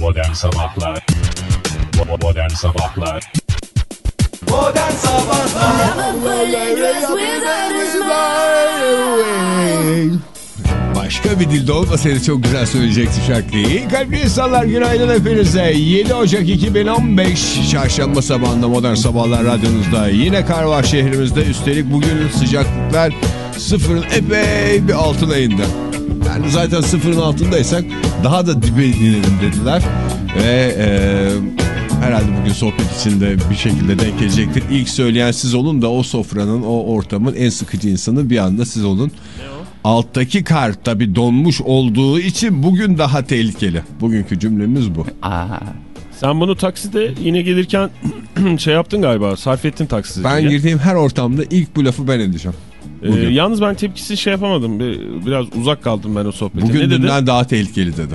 Modern Sabahlar Modern Sabahlar Modern Sabahlar Başka bir dilde olmasaydı çok güzel söyleyecekti şarkıyı. Kalpli insanlar günaydın hepinize. 7 Ocak 2015 Çarşamba sabahında Modern Sabahlar radyonuzda. Yine kar var şehrimizde. Üstelik bugün sıcaklıklar sıfırın epey bir altına indi. Yani zaten sıfırın altındaysak daha da dibe inelim dediler. Ve e, herhalde bugün sohbet içinde bir şekilde denk gelecektir. İlk söyleyen siz olun da o sofranın, o ortamın en sıkıcı insanı bir anda siz olun. Alttaki kar tabi donmuş olduğu için bugün daha tehlikeli. Bugünkü cümlemiz bu. Aa, Sen bunu takside yine gelirken şey yaptın galiba sarf ettin takside. Ben girdiğim her ortamda ilk bu lafı ben edeceğim. Ee, bugün. yalnız ben tepkisiz şey yapamadım. Bir- Biraz uzak kaldım ben o sohbete. Bugün ne dedi? daha tehlikeli dedi.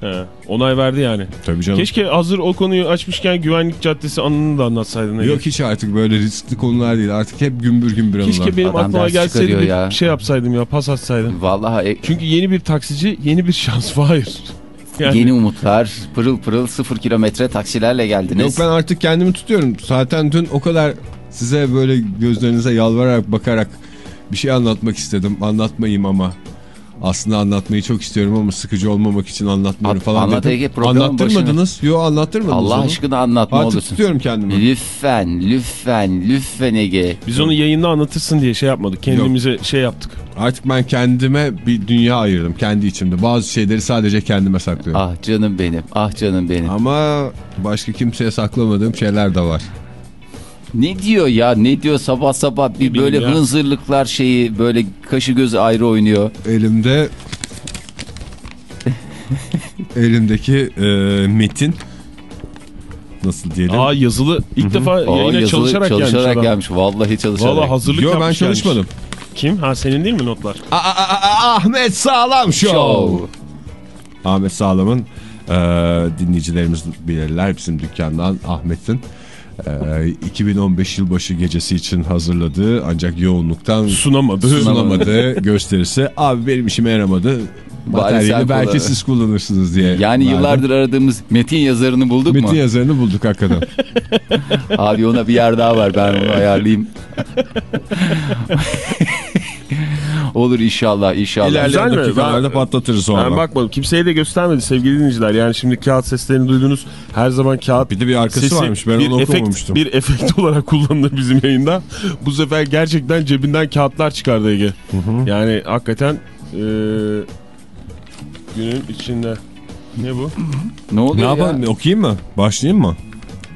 He, onay verdi yani. Tabii canım. Keşke hazır o konuyu açmışken güvenlik caddesi anını da anlatsaydın. Yok hiç artık böyle riskli konular değil. Artık hep gümbür gümbür anılar. Keşke benim Adam aklıma gelseydi bir ya. şey yapsaydım ya pas atsaydım. vallahi e, Çünkü yeni bir taksici yeni bir şans hayır. Yani yeni umutlar pırıl pırıl sıfır kilometre taksilerle geldiniz. Yok ben artık kendimi tutuyorum. Zaten dün o kadar size böyle gözlerinize yalvararak bakarak bir şey anlatmak istedim. Anlatmayayım ama. Aslında anlatmayı çok istiyorum ama sıkıcı olmamak için anlatmıyorum An- falan anlat dedim. Anlattırmadınız. Yo anlattırmadınız Allah onu. aşkına anlatma Artık olursun. tutuyorum kendimi. Lütfen, lütfen, lütfen Ege. biz onu yayında anlatırsın diye şey yapmadık. Kendimize şey yaptık. Artık ben kendime bir dünya ayırdım kendi içimde. Bazı şeyleri sadece kendime saklıyorum. Ah canım benim, ah canım benim. Ama başka kimseye saklamadığım şeyler de var. Ne diyor ya, ne diyor sabah sabah bir bileyim böyle ya. hınzırlıklar şeyi böyle kaşı gözü ayrı oynuyor. Elimde elimdeki e, metin nasıl diyelim? Aa yazılı ilk defa Aa, yayına yazılı- çalışarak, çalışarak gelmiş. gelmiş. Vallahi çalışarak. Valla hazırlık Yo ben çalışmadım. gelmiş. Kim? Ha senin değil mi notlar? Aa, aa, aa, Ahmet Sağlam Show. Show. Ahmet Sağlam'ın e, dinleyicilerimiz bilirler bizim dükkandan Ahmet'in 2015 yılbaşı gecesi için hazırladığı ancak yoğunluktan Sunamadı. sunamadığı gösterisi. Abi benim işime yaramadı. Materyali belki siz kullanırsınız diye. Yani verdim. yıllardır aradığımız metin yazarını bulduk Metin mu? yazarını bulduk hakikaten. Abi ona bir yer daha var ben onu ayarlayayım. Olur inşallah inşallah. Güzel İlerleyen mi? dakikalarda Ben- patlatırız sonra. Ben bakmadım. Kimseye de göstermedi sevgili dinleyiciler. Yani şimdi kağıt seslerini duydunuz. Her zaman kağıt Bir de bir arkası sesi varmış. Ben bir onu efekt, okumamıştım. Bir efekt olarak kullanılır bizim yayında. Bu sefer gerçekten cebinden kağıtlar çıkardı Ege. Yani hakikaten eee, günün içinde ne bu? Ne Ne oluyor ya? yapalım? Okuyayım mı? Başlayayım mı?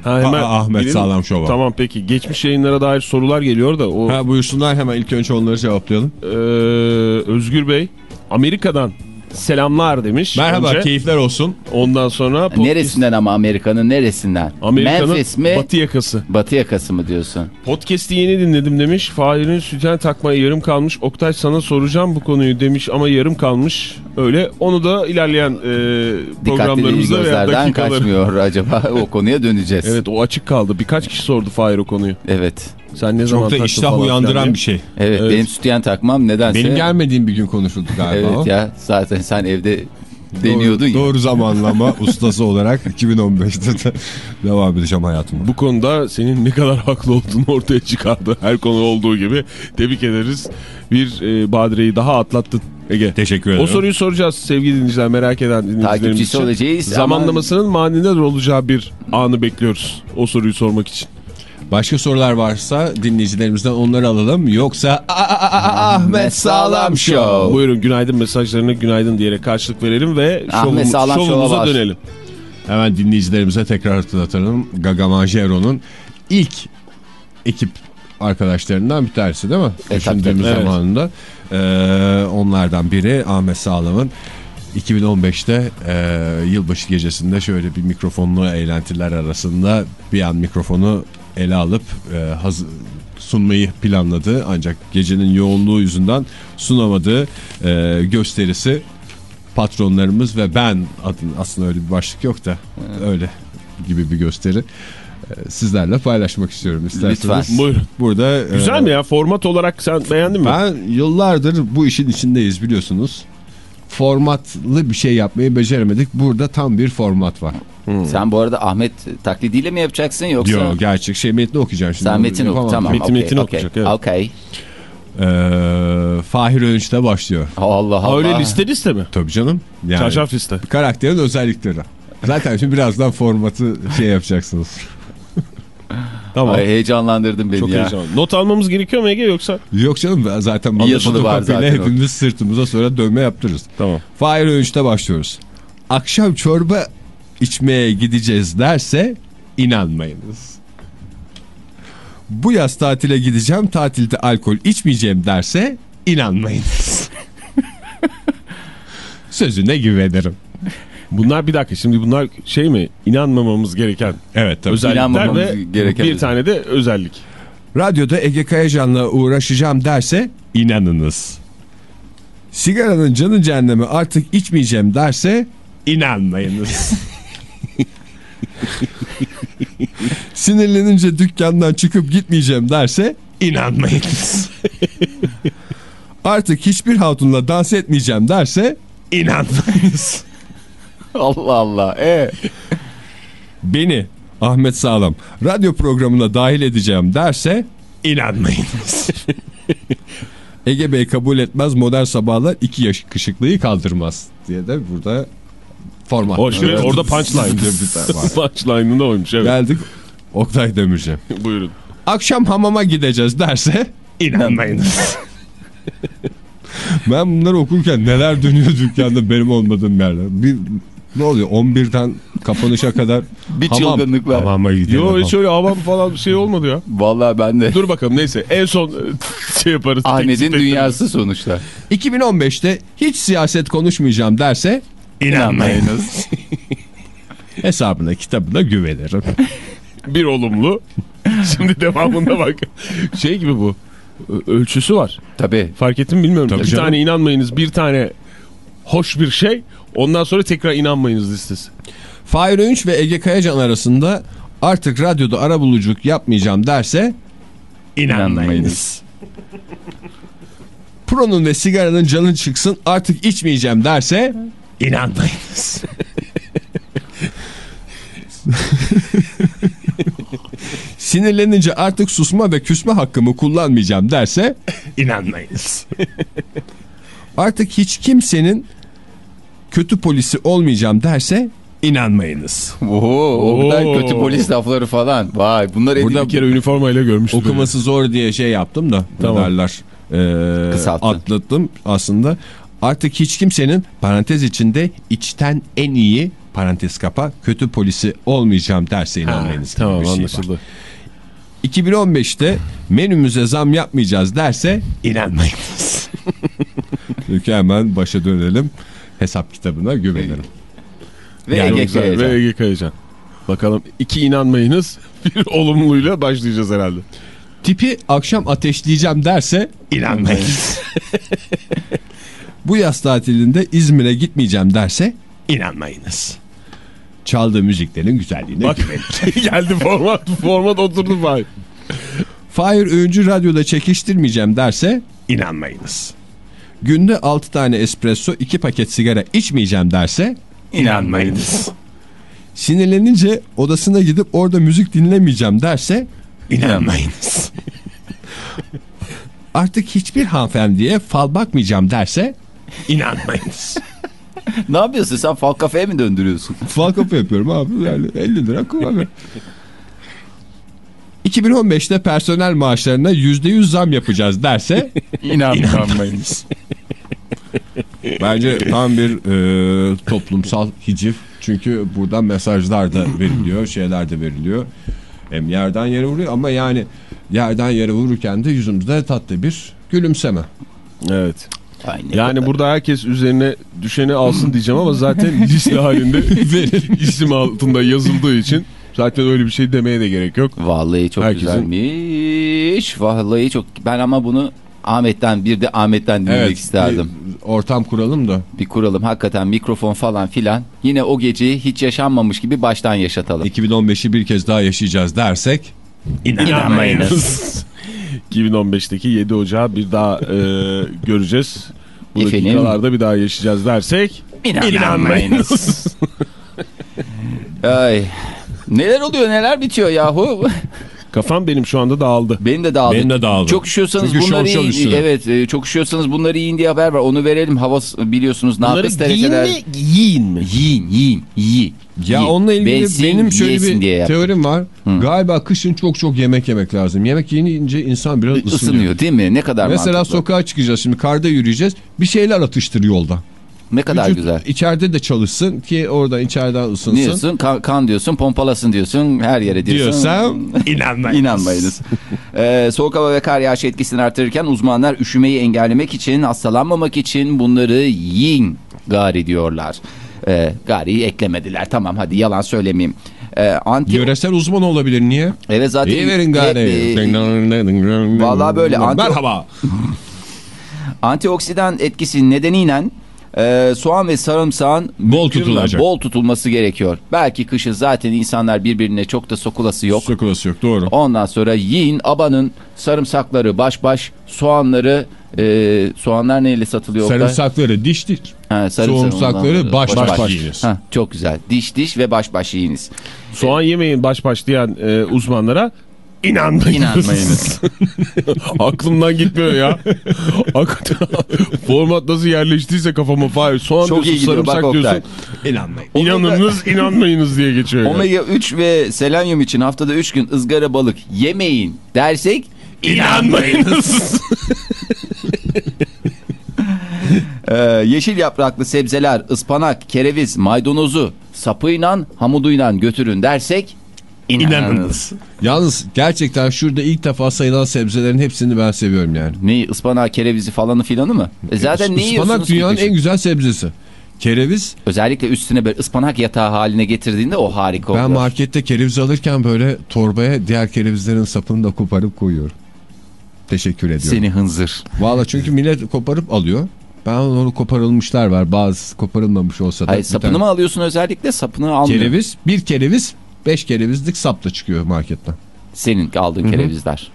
Ha, Aa, Ahmet girelim. Sağlam Şov'a. Tamam peki. Geçmiş yayınlara dair sorular geliyor da o Ha, buyursunlar hemen ilk önce onları cevaplayalım. eee, Özgür Bey Amerika'dan selamlar demiş. Merhaba, önce. keyifler olsun. Ondan sonra podcast- Neresinden ama Amerika'nın neresinden? Amerika'nın Memphis mi? batı yakası. Batı yakası mı diyorsun? Podcast'i yeni dinledim demiş. Fahir'in sütyen takmaya yarım kalmış. Oktay sana soracağım bu konuyu demiş ama yarım kalmış. Öyle onu da ilerleyen e, programlarımızda veya dakikaları. kaçmıyor acaba o konuya döneceğiz. Evet o açık kaldı. Birkaç kişi sordu Fahir o konuyu. Evet. Sen ne zaman Çok da iştah uyandıran diye. bir şey. Evet, Evet. benim sütyen takmam nedense. Benim gelmediğim bir gün konuşuldu galiba o. Evet ya zaten sen evde deniyordun doğru, ya. Doğru zamanlama ustası olarak 2015'te de devam edeceğim hayatıma. Bu konuda senin ne kadar haklı olduğunu ortaya çıkardı. Her konu olduğu gibi. Tebrik ederiz. Bir e, badireyi daha atlattın Ege. Teşekkür ederim. O soruyu soracağız sevgili dinleyiciler merak eden dinleyicilerimiz Takipçisi için. olacağız ama- Zamanlamasının manidar olacağı bir anı bekliyoruz. O soruyu sormak için. Başka sorular varsa dinleyicilerimizden onları alalım. Yoksa Aa, aa, aa, Ahmet Sağlam Show. Buyurun günaydın mesajlarına günaydın diyerek karşılık verelim ve şovum- şovumuza dönelim. Hemen dinleyicilerimize tekrar hatırlatalım. Gaga Manjero'nun ilk ekip arkadaşlarından bir tanesi değil mi? E, Düşündüğümüz tabii. Evet. zamanında. Ee, onlardan biri Ahmet Sağlam'ın 2015'te e, yılbaşı gecesinde şöyle bir mikrofonlu eğlentiler arasında bir an mikrofonu ele alıp e, haz- sunmayı planladı. Ancak gecenin yoğunluğu yüzünden sunamadığı e, gösterisi patronlarımız ve ben adın aslında öyle bir başlık yok da öyle gibi bir gösteri e, sizlerle paylaşmak istiyorum isterseniz. Lütfen. Buyurun. Burada e, Güzel mi ya format olarak sen beğendin mi? ben yıllardır bu işin içindeyiz biliyorsunuz. formatlı bir şey yapmayı beceremedik. Burada tam bir format var. Sen bu arada Ahmet taklidiyle mi yapacaksın yoksa? Yok gerçek şey metni okuyacağım şimdi. Sen metin oku tamam. Metin- okey, metin okey, okuyacak, evet. Okey. Ee, Fahir Önç'te başlıyor. Allah Allah. Öyle liste liste mi? Tabii canım. Yani Çarşaf liste. karakterin özellikleri. Zaten şimdi birazdan formatı şey yapacaksınız. Tamam. Ay, heyecanlandırdın beni Çok ya. heyecanlı. Not almamız gerekiyor mu Ege yoksa? Yok canım zaten Bir yazılı anlaşıldı var papıyla zaten o. hepimiz sırtımıza sonra dövme yaptırırız. Tamam. Fahir Önç'te başlıyoruz. Akşam çorba içmeye gideceğiz derse inanmayınız. Bu yaz tatile gideceğim tatilde alkol içmeyeceğim derse inanmayınız. Sözüne güvenirim. Bunlar bir dakika şimdi bunlar şey mi? İnanmamamız gereken Evet tabii. özellikler ve gereken bir tane de özellik. Radyoda Ege Kayacan'la uğraşacağım derse inanınız. Sigaranın canı cehennemi artık içmeyeceğim derse inanmayınız. Sinirlenince dükkandan çıkıp gitmeyeceğim derse inanmayınız. artık hiçbir hatunla dans etmeyeceğim derse inanmayınız. Allah Allah. E. Beni Ahmet Sağlam radyo programına dahil edeceğim derse inanmayınız. Ege Bey kabul etmez modern sabahlar iki yaş kışıklıyı kaldırmaz diye de burada format. Hoş Evet. orada punchline. Punchline'ında oymuş evet. Geldik Oktay Demirci. Buyurun. Akşam hamama gideceğiz derse inanmayınız. ben bunları okurken neler dönüyor dükkanda benim olmadığım yerde. Bir, ne oluyor 11'den kapanışa kadar Bir hamam, çılgınlık var. Hamama gidiyor. Yo hiç öyle havam falan bir şey olmadı ya. Vallahi ben de. Dur bakalım neyse en son şey yaparız. Ahmet'in dünyası sonuçta. 2015'te hiç siyaset konuşmayacağım derse inanmayınız. Hesabına kitabına güvenirim. Bir olumlu. Şimdi devamında bak. Şey gibi bu. Ölçüsü var. Tabii. Fark ettin mi bilmiyorum. Tabii bir canım. tane inanmayınız bir tane hoş bir şey. Ondan sonra tekrar inanmayınız listesi. Fahir Öğünç ve Ege Kayacan arasında artık radyoda arabuluculuk yapmayacağım derse inanmayınız. Pro'nun ve sigaranın canın çıksın artık içmeyeceğim derse inanmayınız. Sinirlenince artık susma ve küsme hakkımı kullanmayacağım derse inanmayınız. artık hiç kimsenin kötü polisi olmayacağım derse inanmayınız. Oo, o kadar Oo. kötü polis lafları falan. Vay bunlar Burada bir kere üniformayla görmüştüm. Okuması zor diye şey yaptım da Tamam. derler. Ee, Kısalttın. atlattım aslında. Artık hiç kimsenin parantez içinde içten en iyi parantez kapa kötü polisi olmayacağım derse inanmayınız. Tamam şey var. anlaşıldı. 2015'te menümüze zam yapmayacağız derse inanmayınız. Çünkü hemen başa dönelim. Hesap kitabına güvenelim. ve Yani Ege Güzel. Kayacan. Ve Ege Kayacan. Bakalım iki inanmayınız bir olumluyla başlayacağız herhalde. Tipi akşam ateşleyeceğim derse inanmayınız. Bu yaz tatilinde İzmir'e gitmeyeceğim derse inanmayınız. Çaldığı müziklerin güzelliğine Bak geldi format format oturdu vay. Fahir Öğüncü radyoda çekiştirmeyeceğim derse inanmayınız. Günde 6 tane espresso 2 paket sigara içmeyeceğim derse inanmayınız. Sinirlenince odasına gidip orada müzik dinlemeyeceğim derse inanmayınız. Artık hiçbir hanımefendiye fal bakmayacağım derse inanmayınız. Ne yapıyorsun sen fal kafeye mi döndürüyorsun? Fal kapı yapıyorum abi yani 50 lira kullanıyorum. 2015'te personel maaşlarına %100 zam yapacağız derse İnanmayınız. Bence tam bir e, toplumsal hiciv. Çünkü buradan mesajlar da veriliyor, şeyler de veriliyor. Hem yerden yere vuruyor ama yani yerden yere vururken de yüzümüzde tatlı bir gülümseme. Evet. Ay, Yani kadar- burada herkes üzerine düşeni alsın diyeceğim ama zaten liste halinde isim altında yazıldığı için zaten öyle bir şey demeye de gerek yok. Vallahi çok Herkesin- güzelmiş. Vallahi çok. Ben ama bunu Ahmet'ten bir de Ahmet'ten dinlemek isterdim. bir ortam kuralım da. Bir kuralım hakikaten mikrofon falan filan. Yine o geceyi hiç yaşanmamış gibi baştan yaşatalım. 2015'i bir kez daha yaşayacağız dersek İnanmayınız. 2015'teki 7 Ocağı bir daha e, göreceğiz. Bu Efendim? dakikalarda bir daha yaşayacağız dersek İnanmayınız. Ay. Neler oluyor neler bitiyor yahu. kafam benim şu anda dağıldı. Benim de dağıldı. Benim de dağıldı. Çok üşüyorsanız Çünkü bunları şov şov yiyin. Evet e, çok üşüyorsanız bunları yiyin diye haber var. Onu verelim. Hava biliyorsunuz Bunları giyin dereceler. mi yiyin mi? Yiyin yiyin yiyin. Ya Yiyin. onunla ilgili Besin, benim şöyle bir teorim var. Galiba kışın çok çok yemek yemek lazım. Yemek yiyince insan biraz ısınıyor. Isınıyor değil mi? Ne kadar Mesela mantıklı. sokağa çıkacağız şimdi karda yürüyeceğiz. Bir şeyler atıştır yolda. Ne kadar Vücut güzel. içeride de çalışsın ki oradan içeriden ısınsın. Diyorsun? Kan, kan diyorsun, pompalasın diyorsun, her yere diyorsun. Diyorsam inanmayın. İnanmayınız. Ee, soğuk hava ve kar yağışı etkisini artırırken uzmanlar üşümeyi engellemek için, hastalanmamak için bunları yiyin gari diyorlar. Ee, gariyi eklemediler. Tamam hadi yalan söylemeyeyim. Ee, anti... Yöresel uzman olabilir niye? Evet zaten... İyi verin gari. e, Vallahi böyle. Anti- Merhaba. antioksidan etkisi nedeniyle e, soğan ve sarımsağın Bol tutulacak. Bol tutulması gerekiyor. Belki kışın zaten insanlar birbirine çok da sokulası yok. Sokulası yok doğru. Ondan sonra yiyin abanın sarımsakları baş baş soğanları e, soğanlar neyle satılıyor? Sarımsakları diş diş. Ha, sarımsak- soğumsakları ondan- baş baş yiyiniz. Ha, çok güzel. Diş diş ve baş baş yiyiniz. Soğan yemeyin baş baş diyen e, uzmanlara inanmayın. İnanmayınız. Aklımdan gitmiyor ya. Format nasıl yerleştiyse kafama Fahir. Soğan Çok iyi diyorsun gidiyor, bak sarımsak Oktay. diyorsun. İnanmayın. İnanınız inanmayınız diye geçiyor. yani. Omega 3 ve selenyum için haftada 3 gün ızgara balık yemeyin dersek İnanmayınız. Ee, yeşil yapraklı sebzeler, ıspanak, kereviz, maydanozu sapıyla hamuduyla götürün dersek inanınız. Yalnız gerçekten şurada ilk defa sayılan sebzelerin hepsini ben seviyorum yani. Ne ıspanak, kerevizi falanı filanı mı? E zaten ne yiyorsunuz Ispanak dünyanın en güzel sebzesi. Kereviz Özellikle üstüne böyle ıspanak yatağı haline getirdiğinde o harika oluyor. ben markette kereviz alırken böyle torbaya diğer kerevizlerin sapını da koparıp koyuyorum. Teşekkür ediyorum. Seni hınzır. Valla çünkü millet koparıp alıyor. Ben onu koparılmışlar var. Bazı koparılmamış olsa da. Hayır sapını tane mı alıyorsun özellikle sapını almıyor. Kereviz bir kereviz beş kerevizlik sapla çıkıyor marketten. Senin aldığın Hı hı. kerevizler.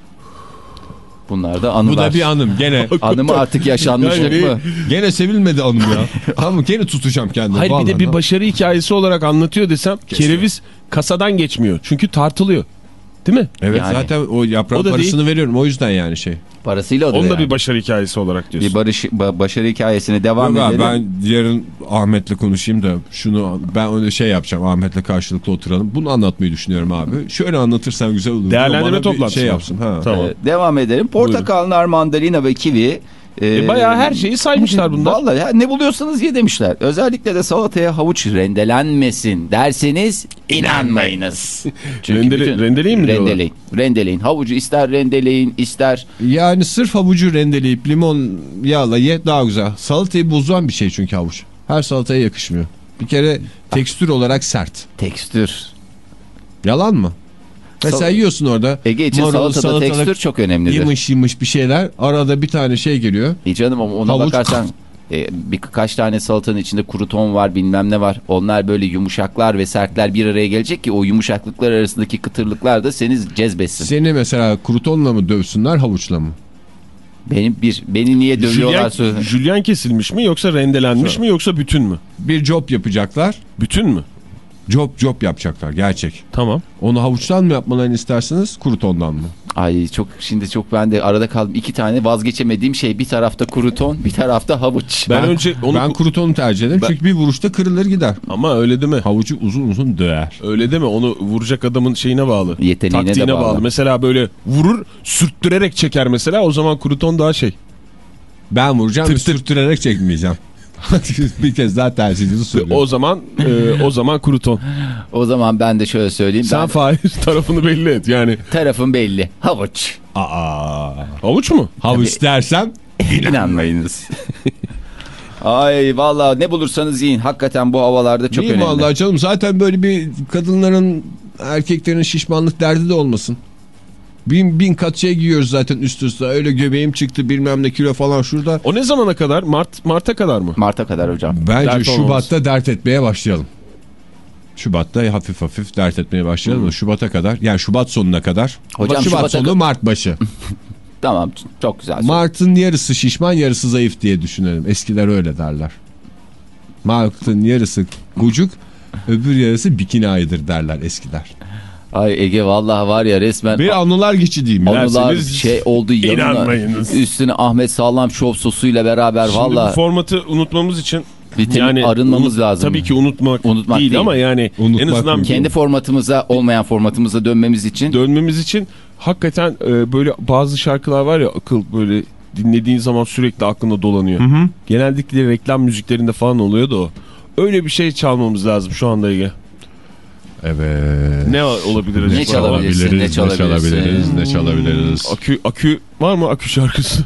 Bunlar da Bu anılar. da bir anım gene. Anı mı artık yaşanmışlık Yani- mı? gene sevilmedi anım ya. Tamam gene tutacağım kendimi. Hayır bir de bir başarı hikayesi olarak anlatıyor desem kereviz kasadan geçmiyor. Çünkü tartılıyor. Değil mi? Evet Yani. zaten o yaprak O da parasını veriyorum o yüzden yani şey. Parasıyla o da Onu da yani. bir başarı hikayesi olarak diyorsun. bir barış, ba- başarı hikayesine devam Yok abi, edelim. ben yarın Ahmet'le konuşayım da şunu ben öyle şey yapacağım Ahmet'le karşılıklı oturalım. Bunu anlatmayı düşünüyorum abi. Şöyle anlatırsam güzel olur. Değerlendirme bir toplantısı Şey yapsın. Ha. Tamam. Ee, devam edelim. Portakal, nar, mandalina ve kivi. E, bayağı her şeyi saymışlar bunlar. Vallahi ya, ne buluyorsanız ye demişler. Özellikle de salataya havuç rendelenmesin derseniz inanmayınız. Çünkü Rendele- bütün- rendeleyin mi diyorlar? Rendeleyin. Rendeleyin. Havucu ister rendeleyin ister Yani sırf havucu rendeleyip limon yağla ye daha güzel. Salatayı bozan bir şey çünkü havuç. Her salataya yakışmıyor. Bir kere tekstür olarak sert. tekstür. Yalan mı? Mesela Sal- yiyorsun orada. Ege için marul, salatada salatalık, tekstür çok önemlidir. Yımış yımış bir şeyler. Arada bir tane şey geliyor. E canım ama ona Havuç- bakarsan e, birkaç tane salatanın içinde kuru ton var bilmem ne var. Onlar böyle yumuşaklar ve sertler bir araya gelecek ki o yumuşaklıklar arasındaki kıtırlıklar da seni cezbetsin. Seni mesela krutonla mı dövsünler havuçla mı? Benim bir beni niye dövüyorlar Jülyen, söyle. jülyen kesilmiş mi yoksa rendelenmiş mi yoksa bütün mü? Bir job yapacaklar. Bütün mü? Job job yapacaklar gerçek. Tamam. Onu havuçtan mı yapmalarını istersiniz krutondan mı? Ay çok şimdi çok ben de arada kaldım. iki tane vazgeçemediğim şey bir tarafta kuru ton bir tarafta havuç. Ben, önce onu Ben krutonu tercih ederim Ben- çünkü bir vuruşta kırılır gider. ama öyle deme. Havucu uzun uzun döver. Öyle deme onu vuracak adamın şeyine bağlı. Yeteneğine de Taktiğine bağlı. bağlı. Mesela böyle vurur sürttürerek çeker mesela o zaman kruton daha şey. Ben vuracağım Tık bir tık. sürttürerek çekmeyeceğim. bir kez daha tercihinizi söylüyorum. O zaman e, o zaman kruton. O zaman ben de şöyle söyleyeyim. Sen ben, Fahir tarafını belli et yani. tarafım belli. Havuç. Aa, Havuç mu? havuç dersem İnanmayınız. Ay vallahi ne bulursanız yiyin. Hakikaten bu havalarda çok iyi önemli. vallahi canım zaten böyle bir kadınların erkeklerin şişmanlık derdi de olmasın. Bin, bin kat şey giyiyoruz zaten üst üste öyle göbeğim çıktı bilmem ne kilo falan şurada. O ne zamana kadar? Mart Mart'a kadar mı? Mart'a kadar hocam. Bence Dert olmaz. Şubat'ta dert etmeye başlayalım. Şubat'ta hafif hafif dert etmeye başlayalım. da Şubat'a kadar yani Şubat sonuna kadar. Hocam Şubat Şubat'a sonu Mart başı. Tamam çok güzel. Martın yarısı şişman yarısı zayıf diye düşünelim. Eskiler öyle derler. Martın yarısı gucuk öbür yarısı bikini ayıdır derler eskiler. Ay Ege vallahi var ya resmen Bir anılar geçi diyeyim. Anılar şey oldu yanına. İnanmayınız. Üstüne Ahmet Sağlam şov sosuyla beraber Şimdi valla bu formatı unutmamız için vitamin arınmamız unut- lazım. Tabii ki unutmak, Unutmak değil, değil. ama yani Unutmak en azından değil. kendi formatımıza olmayan formatımıza dönmemiz için dönmemiz için hakikaten e, böyle bazı şarkılar var ya akıl böyle dinlediğin zaman sürekli aklında dolanıyor. Genellikle reklam müziklerinde falan oluyor da o. Öyle bir şey çalmamız lazım şu anda Ege. Evet. Ne olabilir acaba? Ne çalabilirsin, ne? Ne çalabiliriz, ne çalabiliriz. Akü, akü var mı akü şarkısı?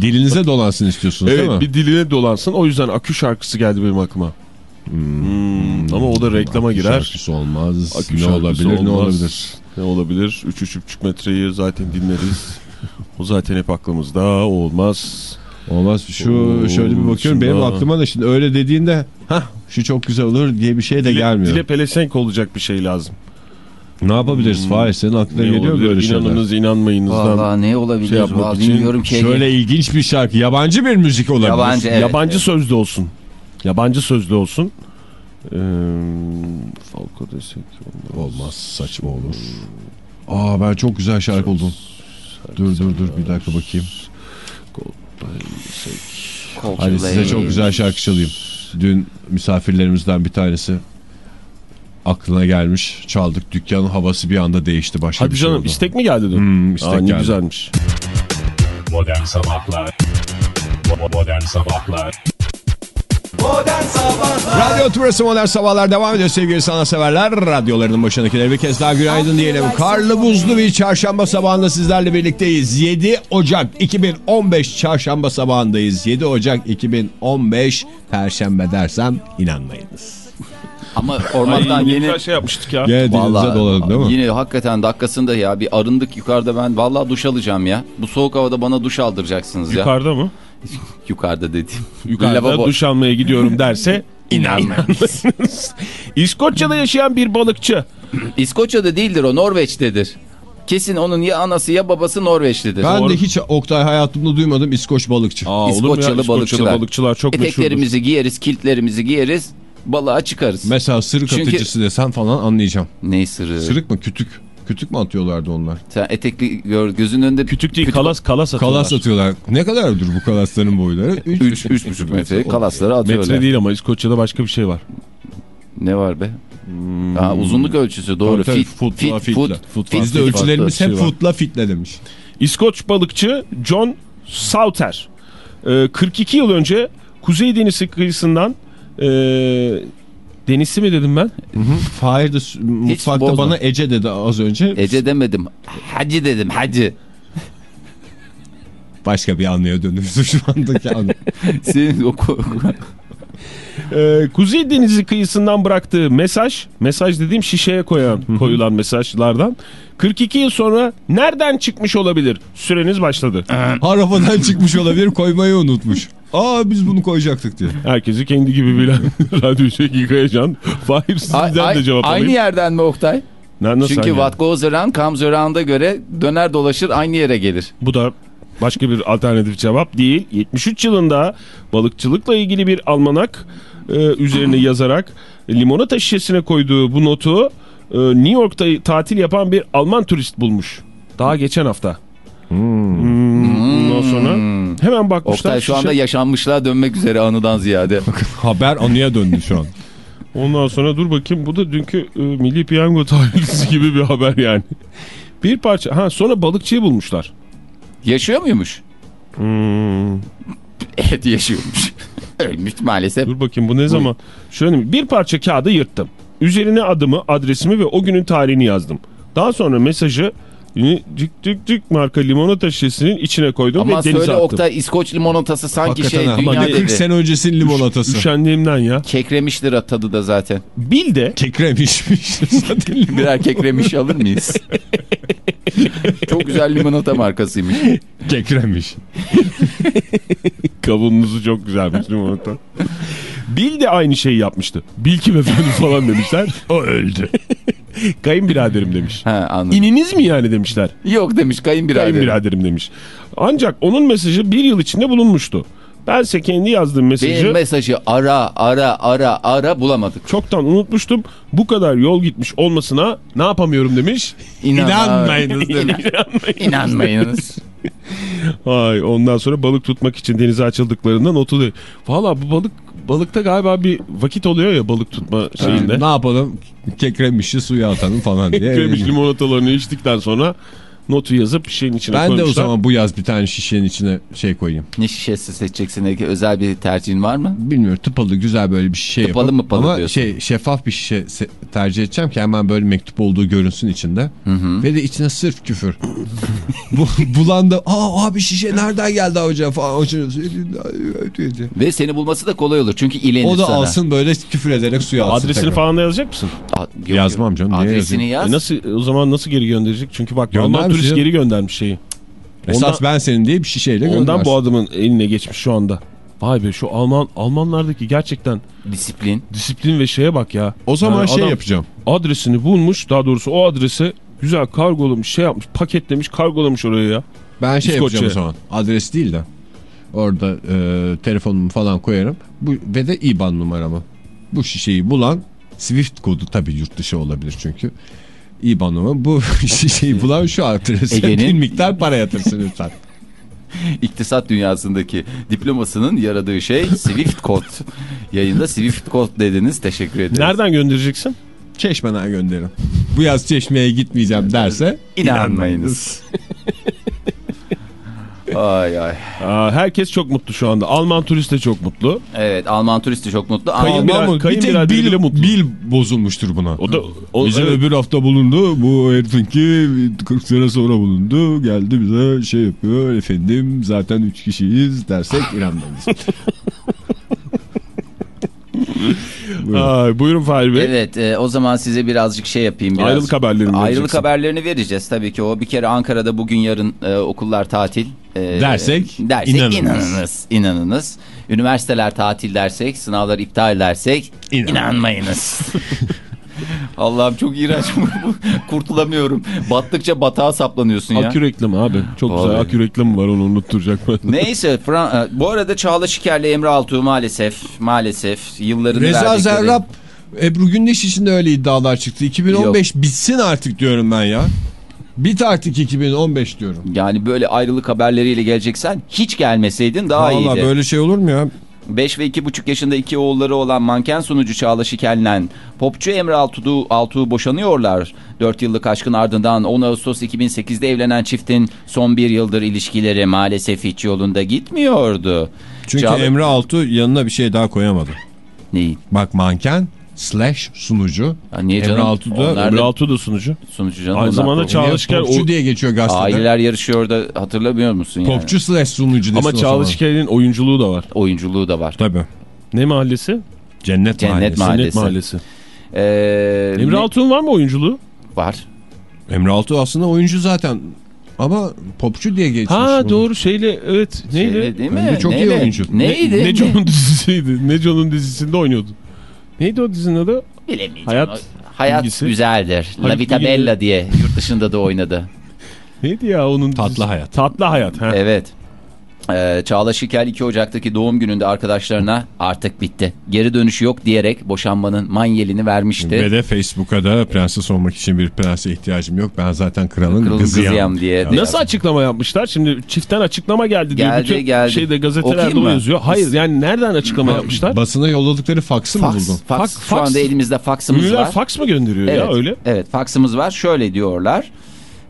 Dilinize dolansın istiyorsunuz değil mi? evet bir diline dolansın o yüzden akü şarkısı geldi benim aklıma. Hmm, Ama o da reklama girer. Şarkısı olmaz. Akü ne şarkısı olabilir, ne olmaz. olabilir? Ne olabilir? 3-3,5 metreyi zaten dinleriz. o zaten hep aklımızda olmaz. Olmaz. Şu Oo, şöyle bir bakıyorum benim aklıma da şimdi öyle dediğinde hah şu çok güzel olur diye bir şey de Dile, gelmiyor. dile pelesenk olacak bir şey lazım. Ne yapabiliriz? Fahir senin aklına Ne geliyor olabilir? böyle şeyler. İnanınız inanmayınızdan. valla ne olabilir şey yapmak için bilmiyorum ki. Şöyle ilginç bir şarkı. Yabancı bir müzik olabilir. Yabancı evet. Yabancı sözlü olsun. Yabancı sözlü olsun. Ee, Falco desek olmaz. Olmaz saçma olur. Aa ben çok güzel şarkı buldum. Dur dur dur bir dakika bakayım. Hadi size çok güzel şarkı çalayım. Dün misafirlerimizden bir tanesi aklına gelmiş. Çaldık dükkanın havası bir anda değişti. Başka Hadi bir şey canım oldu. istek mi geldi dün? Hmm, istek Aa, ne geldi. güzelmiş. Modern Sabahlar Modern Sabahlar Modern Sabahlar Radyo Tümrüt'ü Modern Sabahlar devam ediyor sevgili sanatseverler. Radyolarının başındakileri bir kez daha günaydın diyelim. Karlı buzlu bir çarşamba sabahında sizlerle birlikteyiz. 7 Ocak 2015 çarşamba sabahındayız. 7 Ocak 2015 Perşembe dersem inanmayınız. Ama ormandan Ay, yeni güzel şey yapmıştık ya. Gene Vallahi doladık değil mi? Yine hakikaten dakikasında ya bir arındık yukarıda ben vallahi duş alacağım ya. Bu soğuk havada bana duş aldıracaksınız ya. Yukarıda mı? Yukarıda dediğim. Yukarıda Lavabo. duş almaya gidiyorum derse inanmayınız. İskoçya'da yaşayan bir balıkçı. İskoçya'da değildir o Norveç'tedir. Kesin onun ya anası ya babası Norveçlidir. Ben Doğru. de hiç Oktay hayatımda duymadım İskoç balıkçı. Aa, ya? İskoçyalı İskoçya'da balıkçılar. balıkçılar çok meşhurdur. Eteklerimizi giyeriz, kiltlerimizi giyeriz, balığa çıkarız. Mesela sırık Çünkü- atıcısı desen falan anlayacağım. ne sırrı? Sırık mı kütük? Kütük mü atıyorlardı onlar? Sen etekli gör, gözünün önünde Kütük değil kalas kalas atıyorlar. Kalas atıyorlar. Ne kadardır bu kalasların boyları? 3 3,5 metre kalasları atıyorlar. Metre değil ama İskoçya'da başka bir şey var. Ne var be? Ha, uzunluk ölçüsü doğru. Tabii, Fit, footla, fit, fitle. foot, Foot fit, Bizde ölçülerimiz şey hep var. footla fitle demiş. İskoç balıkçı John Sauter e, 42 yıl önce Kuzey Denizi kıyısından e, Denizi mi dedim ben? Fahir de mutfakta bozma. bana Ece dedi az önce. Ece demedim. Hacı dedim hacı. Başka bir anlıya dönüştü şu andaki anı. Senin o ko- E, Kuzey Denizi kıyısından bıraktığı mesaj, mesaj dediğim şişeye koyan, koyulan mesajlardan 42 yıl sonra nereden çıkmış olabilir? Süreniz başladı. Harafadan çıkmış olabilir koymayı unutmuş. Aa biz bunu koyacaktık diye. Herkesi kendi gibi bilen radyo Şeki Kayacan. Fahir sizden ay- de cevap aynı alayım. yerden mi Oktay? Ne- nasıl Çünkü aynı what goes around comes around'a göre döner dolaşır aynı yere gelir. Bu da başka bir alternatif cevap değil. 73 yılında balıkçılıkla ilgili bir almanak e, üzerine yazarak limonata şişesine koyduğu bu notu e, New York'ta tatil yapan bir Alman turist bulmuş. Daha geçen hafta. Hmm, Ondan sonra hemen bakmışlar. Oktay şu anda şişe- yaşanmışlığa dönmek üzere anıdan ziyade. Haber anıya döndü şu an. Ondan sonra dur bakayım bu da dünkü e, Milli Piyango talihlisi gibi bir haber yani. Bir parça. Ha sonra balıkçıyı bulmuşlar. Yaşıyor muymuş? Hmm. Evet yaşıyormuş. Ölmüş maalesef. Dur bakayım bu ne zaman? Şöyle bir parça kağıdı yırttım. Üzerine adımı, adresimi ve o günün tarihini yazdım. Daha sonra mesajı cik cik cik marka limonata şişesinin içine koydum Ama ve denize söyle attım. Oktay İskoç limonatası sanki Hakikaten şey ha. dünya Ama dedi. 40 sene öncesinin limonatası. Üşendiğimden ya. Kekremiştir tadı da zaten. Bil de Kekremişmiş. Birer kekremiş alır mıyız? Çok güzel limonata markasıymış. Kekremiş. kabuğunuzu çok güzelmiş limonata. Bil de aynı şeyi yapmıştı. Bil kim efendim falan demişler. O öldü. Kayınbiraderim demiş. Ha anladım. İniniz mi yani demişler. Yok demiş kayınbirader. Kayınbiraderim demiş. Ancak onun mesajı bir yıl içinde bulunmuştu. Bense kendi yazdığım mesajı Benim mesajı ara ara ara ara bulamadık. çoktan unutmuştum. Bu kadar yol gitmiş olmasına ne yapamıyorum demiş. İnanmayınız demiş. İnanmayınız. Ay ondan sonra balık tutmak için denize açıldıklarında notu de. Valla bu balık balıkta galiba bir vakit oluyor ya balık tutma şeyinde. ne yapalım? Kekremişi suya atalım falan diye. Eklemiş limonatalarını içtikten sonra notu yazıp şeyin içine Ben de o koymuşlar. zaman bu yaz bir tane şişenin içine şey koyayım. Ne şişesi seçeceksin? Özel bir tercihin var mı? Bilmiyorum tıpalı güzel böyle bir şişe Tıpalı yapıp. mı palı Ama diyorsun? şey şeffaf bir şişe tercih edeceğim ki hemen böyle mektup olduğu görünsün içinde. Ve de içine sırf küfür. Bu, bulandı. Aa abi şişe nereden geldi hocam falan. Ve seni bulması da kolay olur. Çünkü ilenir O da sana. alsın böyle küfür ederek suya atsın. Adresini tekrar. falan da yazacak mısın? A- yok, Yazmam canım, Adresini yaz. E nasıl o zaman nasıl geri gönderecek? Çünkü bak Göndermiş Turist ya. geri göndermiş şeyi. Esas Ondan- ben senin diye bir şişeyle Ondan göndersin. bu adamın eline geçmiş şu anda. Vay be şu Alman Almanlardaki gerçekten Disiplin. disiplin ve şeye bak ya. O zaman Yani şey yapacağım. Adresini bulmuş daha doğrusu o adrese güzel kargolamış şey yapmış paketlemiş kargolamış oraya ya. Ben şey İskoçya. yapacağım o zaman. Adres değil de. Orada e, telefonumu falan koyarım. Bu, ve de IBAN numaramı. Bu şişeyi bulan Swift kodu tabii yurt dışı olabilir çünkü. IBAN numaramı bu şişeyi bulan şu adrese Ege'nin- bir miktar para yatırsın lütfen. İktisat dünyasındaki diplomasının yaradığı şey Swift kod. Yayında Swift kod dediniz. Teşekkür ederiz. Nereden göndereceksin? Çeşmeden gönderirim. Bu yaz çeşmeye gitmeyeceğim derse İnanmayınız. Ay ay. Aa, herkes çok mutlu şu anda. Alman turist de çok mutlu. Evet Alman turisti çok mutlu. Kayınbirader- Alman mı? Bir tek kayınbirader bil, bile mutlu. bil bozulmuştur buna. O da o, Bize evet. öbür hafta bulundu. Bu herifinki 40 sene sonra bulundu. Geldi bize şey yapıyor. Efendim zaten 3 kişiyiz dersek inanmayız. Buyurun. Ay, buyurun Fahri Bey. Evet e, o zaman size birazcık şey yapayım. Biraz. Ayrılık haberlerini Ayrılık vereceksin. haberlerini vereceğiz tabii ki. O bir kere Ankara'da bugün yarın e, okullar tatil. E, Dersek, dersek inanınız. inanınız. inanınız. Üniversiteler tatil dersek, sınavlar iptal dersek İnanın. inanmayınız. Allah'ım çok iğrenç. Kurtulamıyorum. Battıkça batağa saplanıyorsun ya. Akü reklamı abi. Çok Vallahi. güzel akü reklamı var onu unutturacak bana. Neyse Fran- e, bu arada Çağla Şiker'le Emre Altuğ maalesef maalesef yıllarını Reza verdikleri- Zerrab Ebru Gündeş için de öyle iddialar çıktı. 2015 bitsin artık diyorum ben ya. Bit artık 2015 diyorum. Yani böyle ayrılık haberleriyle geleceksen hiç gelmeseydin daha Valla iyiydi. böyle şey olur mu ya? 5 ve 2,5 yaşında iki oğulları olan manken sunucu Çağla Şikel'le popçu Emre Altuğ, Altuğ boşanıyorlar. 4 yıllık aşkın ardından 10 Ağustos 2008'de evlenen çiftin son bir yıldır ilişkileri maalesef hiç yolunda gitmiyordu. Çünkü Çağla- Emre Altuğ yanına bir şey daha koyamadı. Neyi? Bak manken slash sunucu. Ya niye Emre canım? Altuğ da Onlar Emre da Altuğ da sunucu. sunucu canım. Aynı zamanda popçu. Çağla Niye? Şiker Popçu o- diye geçiyor gazetede. Aileler yarışıyor da hatırlamıyor musun yani? Popçu slash sunucu Ama o Çağla zaman. Şiker'in oyunculuğu da var. Oyunculuğu da var. Tabii. Ne mahallesi? Cennet, Cennet Mahallesi. Mahallesi. Cennet Mahallesi. Ee, Emre ne- Altuğ'un var mı oyunculuğu? var. Emre Altuğ aslında oyuncu zaten. Ama popçu diye geçmiş. Ha bunu. doğru şeyle evet neydi? Şeyde değil mi? Bence çok iyi Neyle? oyuncu. Neydi? Ne, Neco'nun dizisiydi. Neco'nun dizisinde oynuyordu. Neydi o dizinin adı? Bilemeyeceğim. Hayat Hayat bilgisi. güzeldir. La Vita. Bella diye yurt dışında da oynadı. Neydi ya onun Tatlı dizisi? Hayat. Tatlı Hayat. Ha. Evet. Ee, Çağla Şikel 2 Ocak'taki doğum gününde arkadaşlarına artık bitti. Geri dönüşü yok diyerek boşanmanın manyelini vermişti. Ve de Facebook'a da prenses olmak için bir prense ihtiyacım yok. Ben zaten kralın Kralın kızıyım. kızıyam diye. Ya. Nasıl açıklama yapmışlar? Şimdi çiftten açıklama geldi diyor. Geldi, Bütün geldi. şeyde gazetelerde o yazıyor. Hayır yani nereden açıklama yapmışlar? Basına yolladıkları faksı mı buldun? fax. Fax, Şu fax. anda elimizde faksımız Ünlüler var. fax mı gönderiyor evet, ya öyle? Evet faksımız var. Şöyle diyorlar.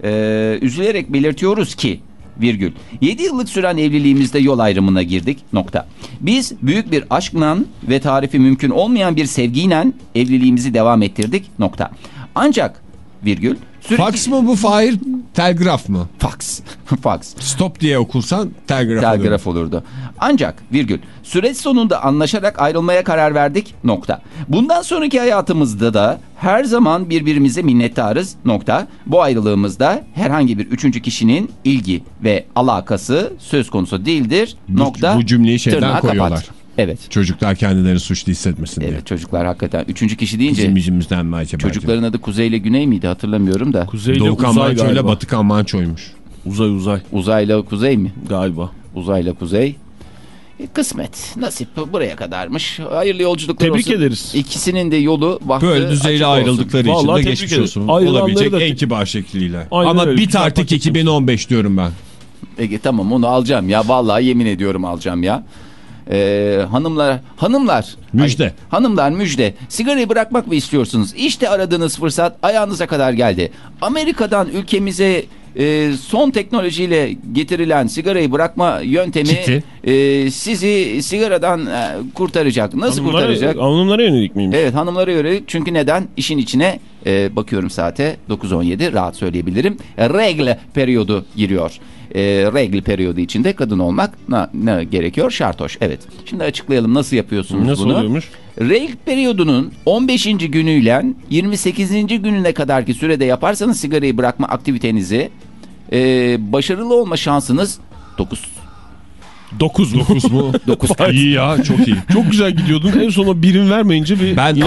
Ee, üzülerek belirtiyoruz ki virgül. 7 yıllık süren evliliğimizde yol ayrımına girdik. Nokta. Biz büyük bir aşkla ve tarifi mümkün olmayan bir sevgiyle evliliğimizi devam ettirdik. Nokta. Ancak virgül. Sürekli... Fax mı bu Fahir? Telgraf mı? Fax. Fax. Stop diye okursan telgraf. Telgraf olurdu. Ancak virgül süreç sonunda anlaşarak ayrılmaya karar verdik nokta. Bundan sonraki hayatımızda da her zaman birbirimize minnettarız nokta. Bu ayrılığımızda herhangi bir üçüncü kişinin ilgi ve alakası söz konusu değildir Bu- nokta. bu cümleyi şeyden Tırnağı kapat. Evet. Çocuklar kendilerini suçlu hissetmesin diye. Evet çocuklar hakikaten. Üçüncü kişi deyince Bizim yüzümüzden mi acaba? çocukların adı Kuzey ile Güney miydi hatırlamıyorum da. Kuzeyle Doğukan uzay Manço ile galiba. Batıkan Manço'ymuş. Uzay uzay Uzayla kuzey mi? galiba. Uzayla kuzey. E, kısmet, nasip buraya kadarmış. Hayırlı yolculuklar Tebrik olsun. ederiz. İkisinin de yolu baktı Böyle düzeyle olsun. ayrıldıkları için Vallahi de tebrik geçmiş ederim. olsun. Ayrılanları Olabilecek en kibar şekliyle. Aynen Ama öyle, bit artık paket 2015 diyorum ben. Ege tamam onu alacağım ya. Vallahi yemin ediyorum alacağım ya. Ee, hanımlar, hanımlar. Müjde. Ay, hanımlar müjde. Sigarayı bırakmak mı istiyorsunuz? İşte aradığınız fırsat ayağınıza kadar geldi. Amerika'dan ülkemize e, son teknolojiyle getirilen sigarayı bırakma yöntemi Kiti. e, sizi sigaradan e, kurtaracak. Nasıl Hanımlara, kurtaracak? hanımlara yönelik miyim? Evet hanımlara yönelik çünkü neden? İşin içine e, bakıyorum saate 9.17 rahat söyleyebilirim. E, regle periyodu giriyor. E, regle periyodu içinde kadın olmak ne, ne gerekiyor? Şartoş. Evet. Şimdi açıklayalım nasıl yapıyorsunuz Nasıl bunu? oluyormuş? Regl periyodunun 15. günüyle 28. gününe kadarki sürede yaparsanız sigarayı bırakma aktivitenizi e, başarılı olma şansınız 9. 9 9 mu? 9 kat. İyi ya çok iyi. Çok güzel gidiyordun. En sona birim vermeyince bir Ben şey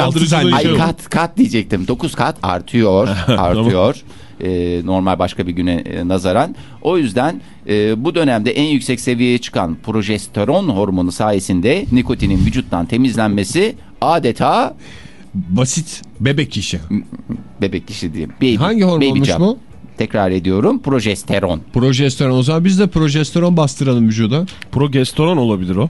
Ay oldu. kat kat diyecektim. 9 kat artıyor. artıyor. Ee, normal başka bir güne e, nazaran. O yüzden e, bu dönemde en yüksek seviyeye çıkan progesteron hormonu sayesinde nikotinin vücuttan temizlenmesi adeta Basit bebek işi. bebek dişi diyeyim. Baby, Hangi hormonmuş baby bu? Tekrar ediyorum. Progesteron. Progesteron. O zaman biz de progesteron bastıralım vücuda. Progesteron olabilir o.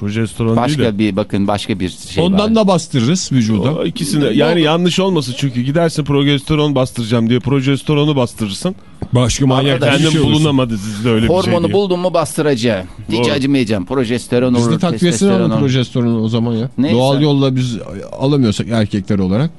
Progesteron değil de. Başka bir bakın başka bir şey Ondan var. da bastırırız vücuda. O ikisini yani yanlış olmasın çünkü gidersin progesteron bastıracağım diye projesteronu bastırırsın. Başka manyak Kendim şey bulunamadı sizde öyle bir şey Hormonu buldum mu bastıracağım. Hiç Doğru. acımayacağım. Progesteron Biz olur. de takviyesini alalım olur. projesteronu o zaman ya. Neyse. Doğal yolla biz alamıyorsak erkekler olarak.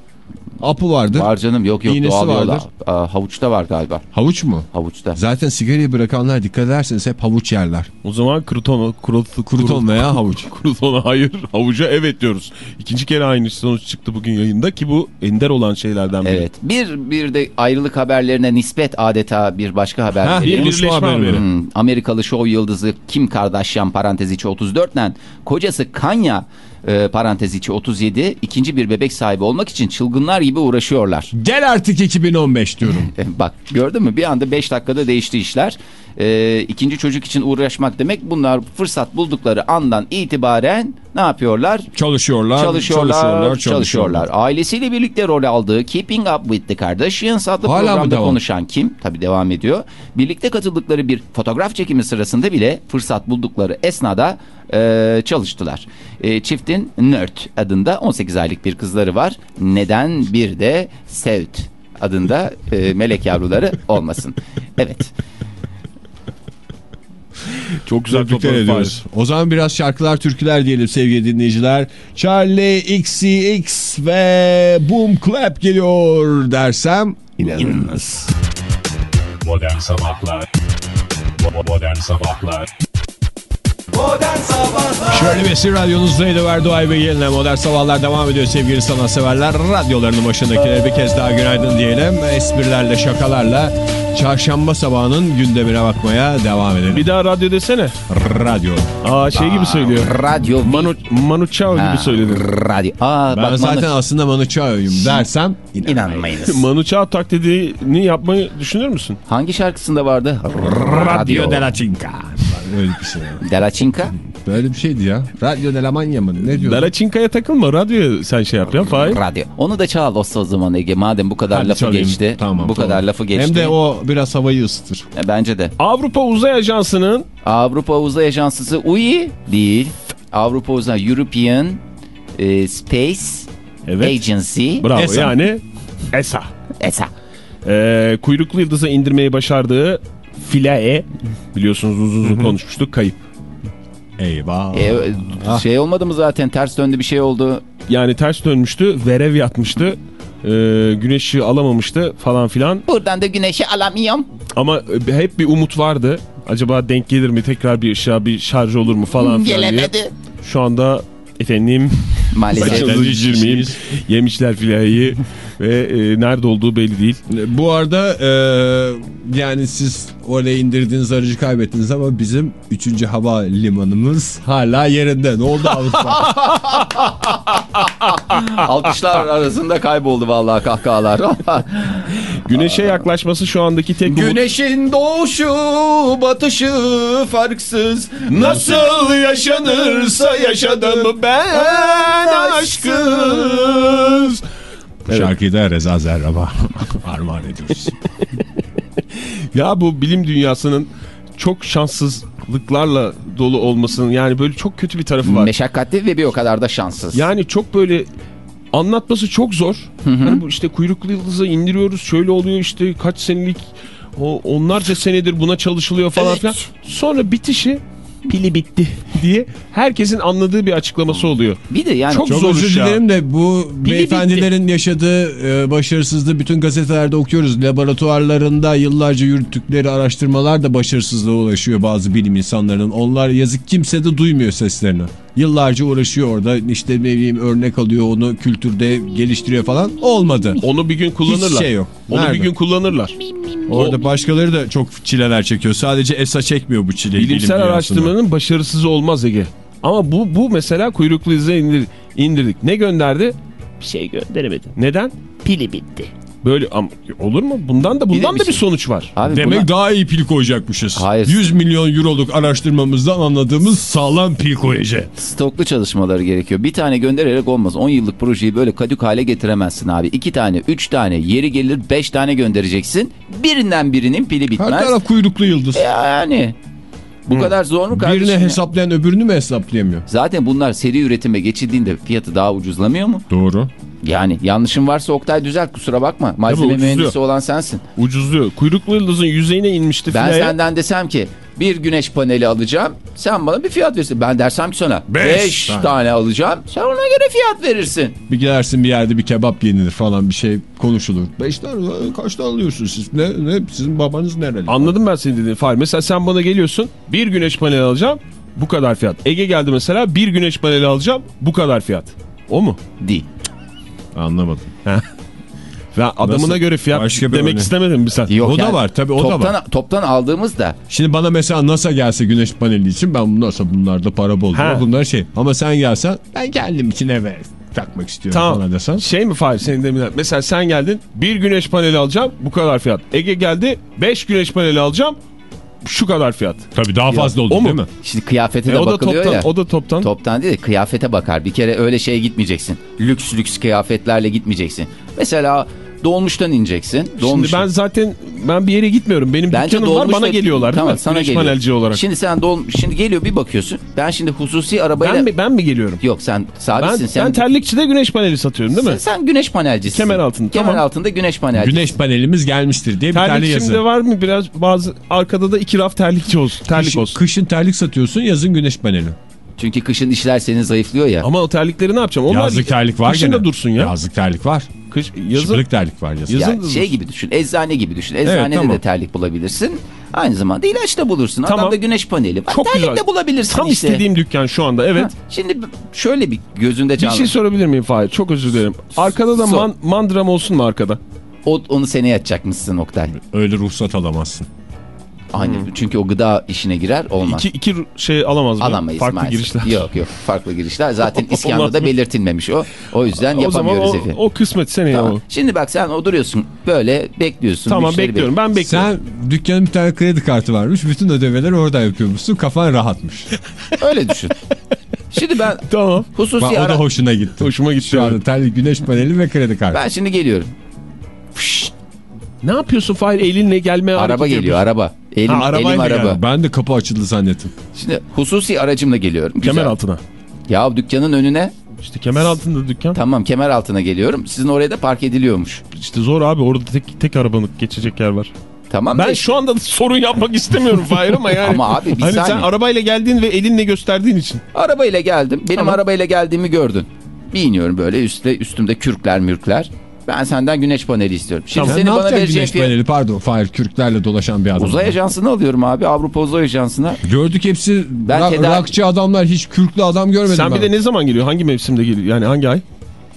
Apı vardır. Var canım yok yok İğnesi doğal vardır. Aa, havuçta var galiba. Havuç mu? Havuçta. Zaten sigarayı bırakanlar dikkat ederseniz hep havuç yerler. O zaman krutona, krut, Kruton veya havuç. Krutona hayır, havuca evet diyoruz. İkinci kere aynı sonuç çıktı bugün yayında ki bu ender olan şeylerden biri. Evet. Bir bir de ayrılık haberlerine nispet adeta bir başka haber. Ha, bir birleşme buluşma haberi. Hmm, Amerikalı şov yıldızı Kim Kardashian parantez içi 34 ile kocası Kanya e, parantez içi 37 ikinci bir bebek sahibi olmak için çılgınlar gibi uğraşıyorlar. Gel artık 2015 diyorum. E, Bak gördün mü bir anda 5 dakikada değişti işler. E, ikinci çocuk için uğraşmak demek bunlar fırsat buldukları andan itibaren ne yapıyorlar? Çalışıyorlar, çalışıyorlar, çalışıyorlar, çalışıyorlar. Ailesiyle birlikte rol aldığı Keeping Up With The Kardashians adlı Hala programda konuşan Kim, tabi devam ediyor. Birlikte katıldıkları bir fotoğraf çekimi sırasında bile fırsat buldukları esnada e, çalıştılar. E, çiftin Nerd adında 18 aylık bir kızları var. Neden bir de Sevt adında e, melek yavruları olmasın? Evet. Çok güzel Tebrikler ediyoruz. O zaman biraz şarkılar, türküler diyelim sevgili dinleyiciler. Charlie XCX ve Boom Clap geliyor dersem Sabahlar Bo- Modern Sabahlar Modern Sabahlar Şöyle bir radyonuzdaydı Verduay ve yenile modern sabahlar devam ediyor sevgili sanatseverler. Radyolarının başındakilere bir kez daha günaydın diyelim. Esprilerle, şakalarla çarşamba sabahının gündemine bakmaya devam edelim. Bir daha radyo desene. radyo. Aa şey gibi söylüyor. Radyo Manu, Manu Chao Ha, gibi söyledin. Radyo. Aa, Ben bak, zaten Manu- aslında Manu Chao'yum dersem inanmayın. inanmayınız. Manu Chao taklidini yapmayı düşünür müsün? Hangi şarkısında vardı? Radyo de la Cinca. Öyle bir şey. Delaçinka. Böyle bir şeydi ya. Radyo de la Manya mı? Ne diyor? Dalaçinka'ya takılma. Radyoya sen şey yap ya. Fahir. Radyo. Onu da çal olsa o zaman Ege. Madem bu kadar Hadi lafı çalayım. geçti. Tamam, bu tamam. kadar lafı geçti. Hem de o biraz havayı ısıtır. E, Bence de. Avrupa Uzay Ajansı'nın Avrupa Uzay Ajansı UI değil. Avrupa Uzay European e, Space evet. Agency. Bravo ESA. yani ESA. ESA. Ee, kuyruklu yıldıza indirmeyi başardığı Philae biliyorsunuz uzun uzun konuşmuştuk kayıp. Eyvah. E, Ah. şey olmadı mı zaten ters döndü bir şey oldu. Yani ters dönmüştü, verev yatmıştı. Ee, güneş ışığı alamamıştı falan filan. Buradan da güneşi alamıyorum. Ama e, hep bir umut vardı. Acaba denk gelir mi tekrar bir ışığa bir şarj olur mu falan filan diye. Gelemedi. Şu anda efendim Maalesef. Yemişler Philae'yi ve e, nerede olduğu belli değil. Bu arada e, yani siz oraya indirdiğiniz aracı kaybettiniz ama bizim 3. hava limanımız hala yerinde. Ne oldu Avrupa? Alkışlar arasında kayboldu vallahi kahkahalar. Güneşe yaklaşması şu andaki tek. Güneşin doğuşu batışı farksız Nasıl yaşanırsa yaşadım ben aşkız. Bu şarkıyı da Reza Zerrab'a armağan ediyoruz. Ya bu bilim dünyasının çok şanssızlıklarla dolu olmasının yani böyle çok kötü bir tarafı var. Meşakkatli ve bir o kadar da şanssız. Yani çok böyle anlatması çok zor. Hani bu işte kuyruklu yıldızı indiriyoruz şöyle oluyor işte kaç senelik o onlarca senedir buna çalışılıyor falan Evet. filan. Sonra bitişi pili bitti diye herkesin anladığı bir açıklaması oluyor. bir de yani Çok Çok zor özür dilerim de bu beyefendilerin yaşadığı e, başarısızlığı bütün gazetelerde okuyoruz. Laboratuvarlarında yıllarca yürüttükleri araştırmalar da başarısızlığa ulaşıyor bazı bilim insanlarının. Onlar yazık kimse de duymuyor seslerini. Yıllarca uğraşıyor orada işte ne bileyim örnek alıyor onu kültürde geliştiriyor falan. Olmadı. Onu bir gün kullanırlar. şey yok. Onu Nerede? bir gün kullanırlar. Orada başkaları da çok çileler çekiyor. Sadece ESA çekmiyor bu çileyi. bilim Bilimsel dünyasında. araştırmanın başarısız olmaz Ege. Ama bu bu mesela kuyruklu yıldızı indir, indirdik. Ne gönderdi? Bir şey gönderemedi. Neden? Pili bitti. Böyle ama olur mu? Bundan da bundan bir da bir şey- sonuç var. Abi Demek buna- daha iyi pil koyacakmışız. Hayır. 100 milyon euroluk araştırmamızdan anladığımız sağlam pil koyacak. stoklu çalışmaları gerekiyor. Bir tane göndererek olmaz. 10 yıllık projeyi böyle kadük hale getiremezsin abi. 2 tane, 3 tane, yeri gelir 5 tane göndereceksin. Birinden birinin pili Her bitmez. taraf kuyruklu yıldız. Yani bu kadar zor mu kardeşim? Birine ya? hesaplayan öbürünü mü hesaplayamıyor? Zaten bunlar seri üretime geçildiğinde fiyatı daha ucuzlamıyor mu? Doğru. Yani yanlışım varsa Oktay düzelt kusura bakma. Malzeme mühendisi olan sensin. Ucuzluyor. Kuyruklu yıldızın yüzeyine inmişti Ben senden desem ki bir güneş paneli alacağım. Sen bana bir fiyat verirsin. Ben dersem ki sana Beş 5 tane. tane. alacağım. Sen ona göre fiyat verirsin. Bir gidersin bir yerde bir kebap yenilir falan bir şey konuşulur. Beş tane e, kaç tane alıyorsunuz siz? Ne, ne sizin babanız nereli? Anladım ben senin dediğini. Fahir. Mesela sen bana geliyorsun. Bir güneş paneli alacağım. Bu kadar fiyat. Ege geldi mesela. Bir güneş paneli alacağım. Bu kadar fiyat. O mu? Değil. Anlamadım. Ve adamına Nasıl? göre fiyat Başka demek örnek. istemedin mi sen? Yok O da yani var, tabii, o da toptan, var. Toptan aldığımızda Şimdi bana mesela NASA gelse güneş paneli için ben bu NASA bunlarda para bol. Bunlar şey. Ama sen gelsen ben kendim için eve takmak istiyorum Tamam. falan desen. Şey mi Fahir senin demin? Mesela sen geldin. Bir güneş paneli alacağım. Bu kadar fiyat. Ege geldi. Beş güneş paneli alacağım. Şu kadar fiyat. Tabii daha fazla oldu o mu? değil mi? şimdi kıyafete E, de o da bakılıyor toptan. ya. O da toptan. Toptan değil de kıyafete bakar. Bir kere öyle şeye gitmeyeceksin. Lüks lüks kıyafetlerle gitmeyeceksin. Mesela dolmuştan ineceksin. Şimdi Dolmuş. ben zaten ben bir yere gitmiyorum. Benim Bence dükkanım var bana geliyorlar tamam, sana Güneş geliyor. panelci olarak. Şimdi sen dol şimdi geliyor bir bakıyorsun. Ben şimdi hususi arabayla ben, mi, ben mi geliyorum? Yok sen Ben, sabitsin. sen, ben terlikçide güneş paneli satıyorum değil mi? sen, sen güneş panelcisin. Kemer altında, Kemer tamam. altında güneş panelci. Güneş panelimiz gelmiştir diye bir tane Terlik yazı. şimdi var mı biraz bazı arkada da iki raf terlikçi olsun. Terlik Kışın, olsun. kışın terlik satıyorsun yazın güneş paneli. Çünkü kışın işler seni zayıflıyor ya. Ama o terlikleri ne yapacağım? Onlar Yazlık terlik var kışın gene. da dursun ya. Yazlık terlik var. Kış, yazın Şıplık terlik var yazın. Yazın Ya şey gibi düşün. Eczane gibi düşün. Eczanede tamam. de terlik bulabilirsin. Aynı zamanda ilaç da bulursun. Tamam. Adamda güneş paneli var. Çok terlik güzel. de bulabilirsin Tam işte. istediğim dükkan şu anda evet. Ha, Şimdi şöyle bir gözünde Bir canlı. şey sorabilir miyim Fahir? Çok özür dilerim. Arkada da Sor. man, mandram olsun mu arkada? O, onu seneye açacakmışsın Oktay. Öyle ruhsat alamazsın. Aynı. Çünkü o gıda işine girer olmaz. İki, iki şey alamaz mı? Alamayız Farklı maalesef. girişler. Yok yok farklı girişler. Zaten mı? belirtilmemiş o. O yüzden O zaman yapamıyoruz o, efendim. o kısmet seneye Tamam. o. Şimdi bak sen oturuyorsun böyle bekliyorsun. Tamam bekliyorum ben bekliyorum. Sen dükkanın bir tane kredi kartı varmış. Bütün ödemeleri orada yapıyormuşsun. Kafan rahatmış. Öyle düşün. Şimdi ben Tamam. hususi Bak, o da hoşuna gitti. Hoşuma gitti. Şu anda terlik güneş paneli ve kredi kartı. Ben şimdi geliyorum. Ne yapıyorsun Fahir? Elinle gelmeye Araba geliyor yapıyorsun. araba. Elim, Ha, elim araba. geldi. Ben de kapı açıldı zannettim. Şimdi hususi aracımla geliyorum. Kemer Güzel. altına. Ya dükkanın önüne İşte kemer altında dükkan. tamam kemer altına geliyorum. Sizin oraya da park ediliyormuş. İşte zor abi orada tek, tek arabanın geçecek yer var. Tamam Ben da- şu anda sorun yapmak istemiyorum Fahir ama yani. Ama abi bir hani sen saniye. arabayla geldiğin ve elinle gösterdiğin için. Arabayla geldim. Benim Tamam. arabayla geldiğimi gördün. Bir iniyorum böyle üstte, üstümde kürkler mürkler. Ben senden güneş paneli istiyorum. Şimdi Sen senin ne bana yapacaksın vereceğin güneş fiyat... paneli? Pardon Fahir kürklerle dolaşan bir adam. Uzay ajansını alıyorum abi. Avrupa Uzay Ajansı'na. Gördük hepsi Ben ra- tedavi- rakçı adamlar hiç kürklü adam görmedim Sen ben. bir de ne zaman geliyor? Hangi mevsimde geliyor? Yani hangi ay?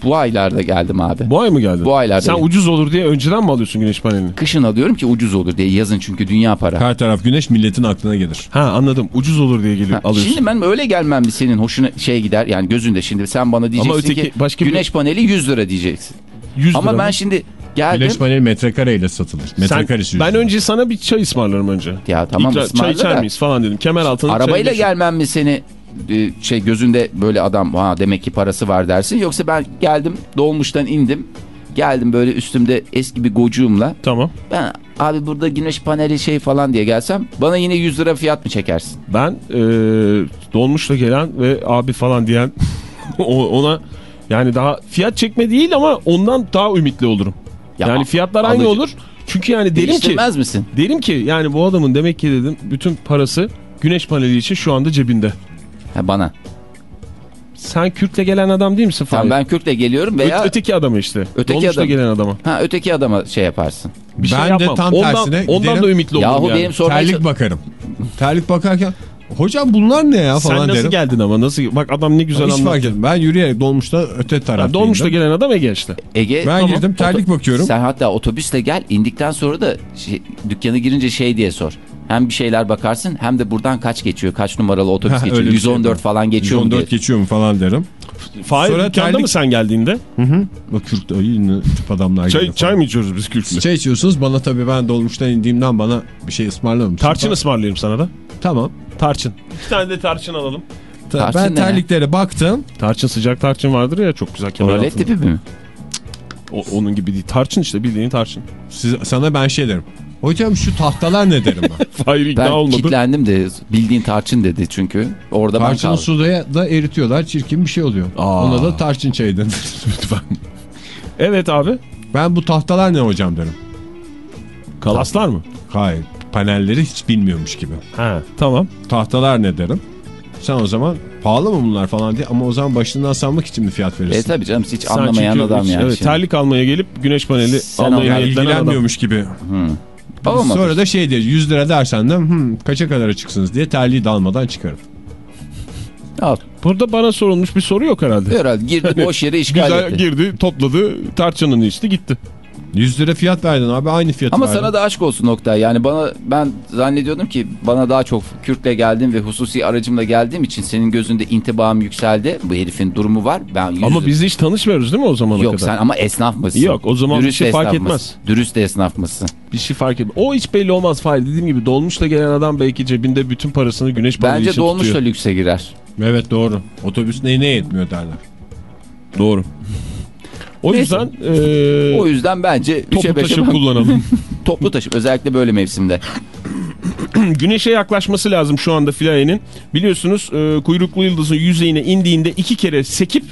Bu aylarda geldim abi. Bu ay mı geldin? Bu aylarda Sen ucuz olur diye önceden mi alıyorsun güneş panelini? Kışın alıyorum ki ucuz olur diye. Yazın çünkü dünya para. Her taraf güneş milletin aklına gelir. Ha anladım. Ucuz olur diye geliyor, Ha, alıyorsun. Şimdi ben öyle gelmem bir senin hoşuna şey gider yani gözünde şimdi sen bana diyeceksin öteki ki başka bir- güneş paneli 100 lira diyeceksin. 100 Ama lira ben mı? şimdi Geldim. Güneş paneli metrekareyle satılır. Sen, Metrekaresi ben önce sana bir çay ısmarlarım önce. Ya tamam İkra- ısmarla Çay içer da. miyiz falan dedim. Kemer altına Arabayla gelmem mi seni e, şey gözünde böyle adam ha demek ki parası var dersin. Yoksa ben geldim dolmuştan indim. Geldim böyle üstümde eski bir gocuğumla. Tamam. Ben abi burada güneş paneli şey falan diye gelsem bana yine 100 lira fiyat mı çekersin? Ben e, dolmuşla gelen ve abi falan diyen o- ona yani daha fiyat çekme değil ama ondan daha ümitli olurum. Ya, yani fiyatlar aynı olur. Çünkü yani derim ki misin? derim ki yani bu adamın demek ki dedim bütün parası güneş paneli için şu anda cebinde. Ha, bana. Sen Kürt'le gelen adam değil misin? Tamam ben Kürt'le geliyorum Ö- veya öteki adamı işte. Öteki Dolmuşla adam. gelen adama. ha öteki adama şey yaparsın. Bir şey Ben de yapmam. tam ondan, tersine ondan giderim. da ümitli olurum Yahu yani. benim sormaya Terlik bakarım. Terlik bakarken hocam bunlar ne ya Sen falan nasıl derim. geldin ama nasıl bak adam ne güzel Hiç anlattı. fark etmem. Ben yürüyerek dolmuşta öte taraftayım. dolmuşla gelen adam Ege işte. Ege Ben Tamam. girdim terlik bakıyorum. Sen hatta otobüsle gel indikten sonra da şey, dükkana girince şey diye sor. Hem bir şeyler bakarsın hem de buradan kaç geçiyor kaç numaralı otobüs geçiyor öyle bir şey 114 yapalım. falan geçiyor mu 114 diye. geçiyor mu falan derim. Fahir Sonra dükkanda terlik- mı sen geldiğinde? Bak Kürt ayı tip adamlar Çay, geliyor çay mı içiyoruz biz Kürt'le? Çay içiyorsunuz bana tabii ben dolmuştan indiğimden bana bir şey ısmarlamamışsın. Tarçın ısmarlayayım sana da. Tamam. Tarçın. Bir tane de tarçın alalım. Ta- Tarçın ben ya? terliklere baktım. Tarçın sıcak tarçın vardır ya çok güzel Tuvalet tipi mi? O- onun gibi değil. Tarçın işte bildiğin tarçın. Siz, sana ben şey derim. Hocam şu tahtalar ne derim ben. Fahir ikna Ben olmadı. kitlendim de bildiğin tarçın dedi çünkü. Orada ben Tarçını kaldım. suda da eritiyorlar. Çirkin bir şey oluyor. Aa. Ona da tarçın çayı denir lütfen. Evet abi. Ben bu tahtalar ne hocam derim. Kalaslar mı? Hayır. Panelleri hiç bilmiyormuş gibi. Ha tamam. Tahtalar ne derim. Sen o zaman pahalı mı bunlar falan diye ama o zaman başından sanmak için mi fiyat verirsin? E tabi canım hiç Sen anlamayan adam hiç- yani. Evet, şimdi. terlik almaya gelip güneş paneli Sen almaya niyetlenen adam. ilgilenmiyormuş gibi. Olmadı. Sonra da şey diyor 100 lira dersen de "Hmm, kaça kadar çıksınız diye terliği de almadan çıkarım. Al. Burada bana sorulmuş bir soru yok herhalde. Herhalde girdi boş yere işgal Güzel etti. girdi, topladı, tarçınını içti, gitti. 100 lira fiyat verdin abi aynı fiyatı Ama verdin. sana da aşk olsun nokta. Yani bana ben zannediyordum ki bana daha çok Kürt'le geldim ve hususi aracımla geldiğim için senin gözünde intibam yükseldi. Bu herifin durumu var. Ben yüz... Ama biz hiç tanışmıyoruz değil mi o zamana Yok kadar? sen ama esnaf mısın? Yok, o zaman bir şey fark etmez. mısın? Dürüst esnaf mısın? Bir şey fark etmez. O hiç belli olmaz Fahir. Dediğim gibi dolmuşla gelen adam belki cebinde bütün parasını güneş paneli Bence için dolmuş da tutuyor. lükse girer. Evet doğru. Otobüs neyine yetmiyor derler. Doğru. O Neyse. yüzden eee O yüzden bence toplu 3'e 5'e taşım kullanalım. toplu taşım özellikle böyle mevsimde. Güneşe yaklaşması lazım şu anda Flaye'nin. Biliyorsunuz e, kuyruklu yıldızın yüzeyine indiğinde iki kere sekip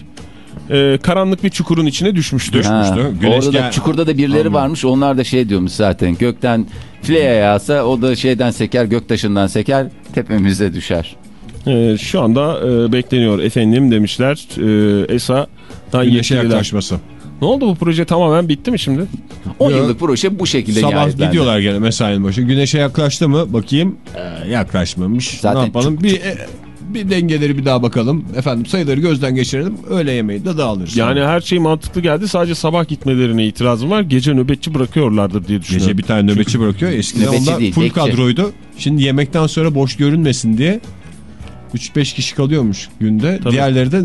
e, karanlık bir çukurun içine düşmüştü. Ha, Güneş orada da gel- çukurda da birileri Anladım. varmış. Onlar da şey diyormuş zaten. Gökten fileye yağsa o da şeyden seker, göktaşından seker, tepemize düşer. E, şu anda e, bekleniyor efendim demişler. E, ESA'dan Güneşe yetkililer. yaklaşması. Ne oldu bu proje tamamen bitti mi şimdi? 10 Yok. yıllık proje bu şekilde Sabah gidiyorlar gene mesainin başı. Güneşe yaklaştı mı bakayım. Ee, yaklaşmamış. Zaten ne yapalım? çok- bir e, bir dengeleri bir daha bakalım. Efendim sayıları gözden geçirelim. Öğle yemeği de dağılırız. Yani her şey mantıklı geldi. Sadece sabah gitmelerine itirazım var. Gece nöbetçi bırakıyorlardır diye düşünüyorum. Gece bir tane nöbetçi bırakıyor. Eskiden Nöbetçi onlar değil, full bekçi. kadroydu. Şimdi yemekten sonra boş görünmesin diye 3-5 kişi kalıyormuş günde. Tabii. Diğerleri de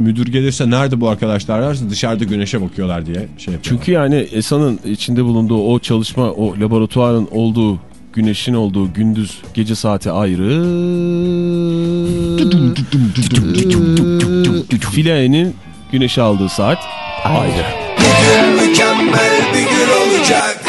müdür gelirse nerede bu arkadaşlar derse dışarıda güneşe bakıyorlar diye şey yapıyorlar. Çünkü yani ESA'nın içinde bulunduğu o çalışma, o laboratuvarın olduğu, güneşin olduğu gündüz gece saati ayrı. Filenin güneşi aldığı saat ayrı. Mükemmel bir gün olacak